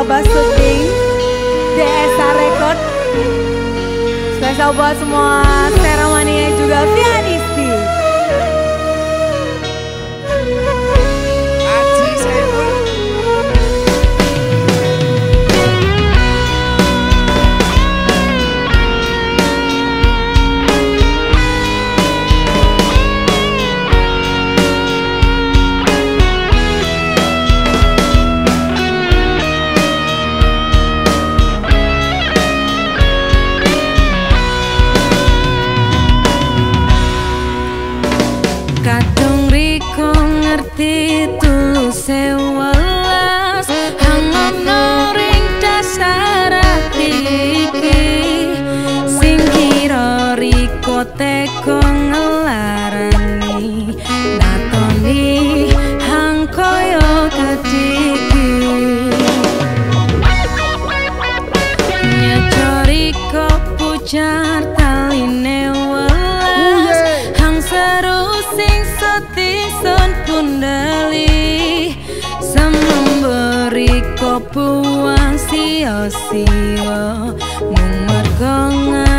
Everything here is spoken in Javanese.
Abah Syuting DSA Record. Spesial buat semua Seramania juga Vianisti Kadung riko ngerti tulus sewelas. Hangono ring dasar hati iki Sing kira riko teko ngelarani. Natoni hang koyo kediki Nyecoriko pujar sing setison pundali Sememberi buang sio-sio Mung mergo ngari welas sang